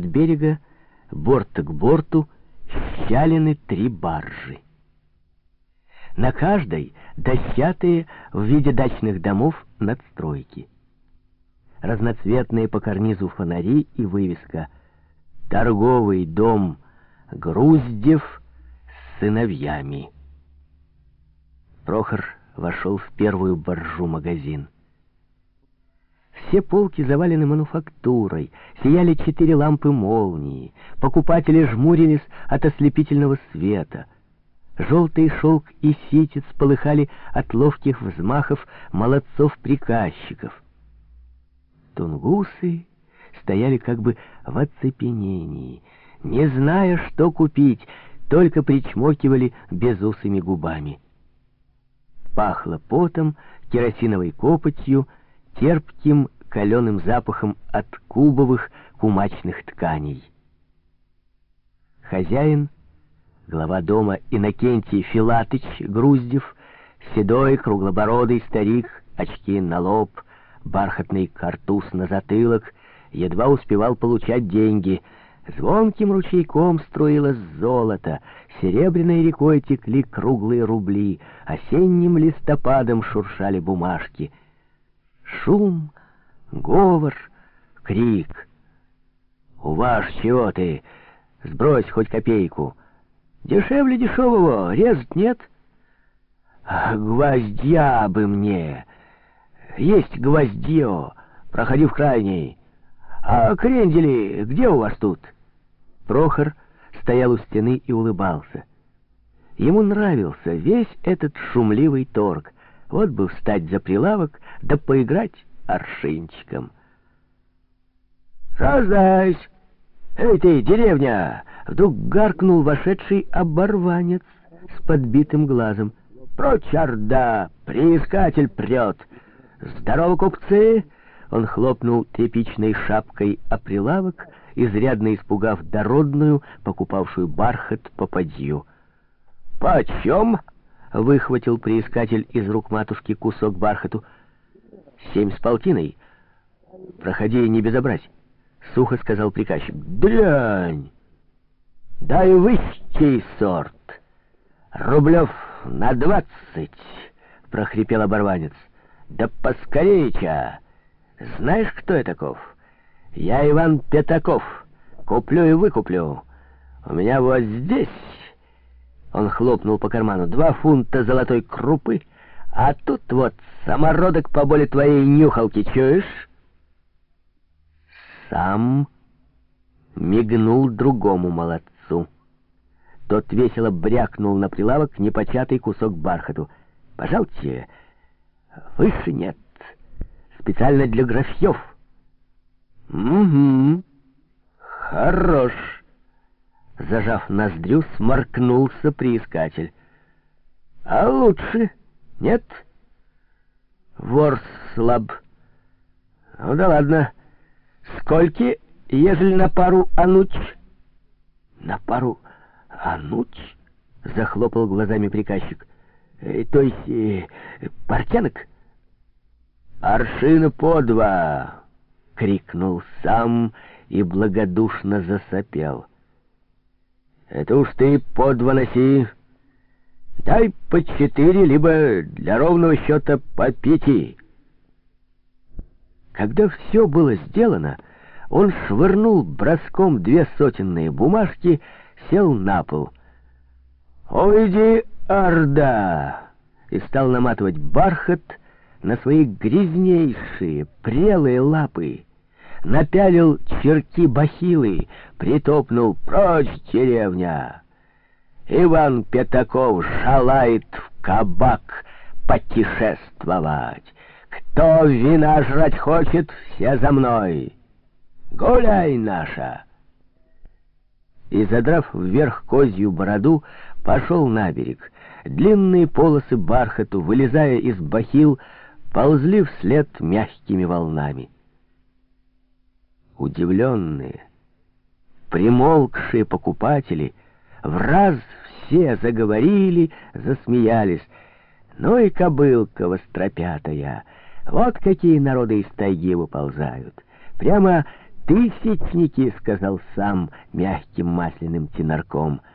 От берега, борта к борту, щалины три баржи. На каждой дощатые в виде дачных домов надстройки. Разноцветные по карнизу фонари и вывеска «Торговый дом Груздев с сыновьями». Прохор вошел в первую боржу магазин. Все полки завалены мануфактурой, сияли четыре лампы молнии, покупатели жмурились от ослепительного света. Желтый шелк и ситец полыхали от ловких взмахов молодцов-приказчиков. Тунгусы стояли как бы в оцепенении, не зная, что купить, только причмокивали безусыми губами. Пахло потом, керосиновой копотью, терпким каленым запахом от кубовых кумачных тканей. Хозяин, глава дома Иннокентий Филатыч Груздев, седой круглобородый старик, очки на лоб, бархатный картуз на затылок, едва успевал получать деньги. Звонким ручейком струилось золото, серебряной рекой текли круглые рубли, осенним листопадом шуршали бумажки. Шум Говор, крик. «Уваж, чего ты? Сбрось хоть копейку. Дешевле дешевого, резать нет?» «Гвоздя бы мне! Есть гвоздье, проходи в крайний. А крендели где у вас тут?» Прохор стоял у стены и улыбался. Ему нравился весь этот шумливый торг. Вот бы встать за прилавок, да поиграть аршинчиком. «Раздайся! Эй ты, деревня!» Вдруг гаркнул вошедший оборванец с подбитым глазом. «Прочь, орда! Приискатель прет! Здорово, купцы!» Он хлопнул тряпичной шапкой о прилавок, изрядно испугав дородную, покупавшую бархат попадью. «Почем?» — выхватил приискатель из рук матушки кусок бархату — Семь с полтиной. Проходи, не безобразь. Сухо сказал приказчик. Дрянь! Дай высчий сорт. Рублев на двадцать, прохрипел оборванец. Да поскорее-ча. Знаешь, кто я таков? Я Иван Пятаков. Куплю и выкуплю. У меня вот здесь... Он хлопнул по карману. Два фунта золотой крупы, а тут вот самородок по боли твоей нюхалки, чуешь? Сам мигнул другому молодцу. Тот весело брякнул на прилавок непочатый кусок бархату. «Пожалуйте, выше нет. Специально для графьев». «Угу, хорош». Зажав ноздрю, сморкнулся приискатель. «А лучше...» Нет? Вор слаб. Ну да ладно. Скольки, ежели на пару ануч? На пару ануч? Захлопал глазами приказчик. Э, то есть э, портянок? Аршина по два! Крикнул сам и благодушно засопел. Это уж ты по два носи, Дай по четыре, либо для ровного счета по пяти. Когда все было сделано, он швырнул броском две сотенные бумажки, сел на пол. «Уйди, Орда!» и стал наматывать бархат на свои грязнейшие, прелые лапы. Напялил черки бахилы, притопнул «Прочь, деревня!» Иван Пятаков шалает в кабак потешествовать. Кто вина жрать хочет, все за мной. Гуляй, наша!» И, задрав вверх козью бороду, пошел на берег. Длинные полосы бархату, вылезая из бахил, ползли вслед мягкими волнами. Удивленные, примолкшие покупатели в раз все заговорили, засмеялись. Ну и кобылка востропятая. Вот какие народы из тайги выползают. Прямо «Тысячники», — сказал сам мягким масляным тенорком, —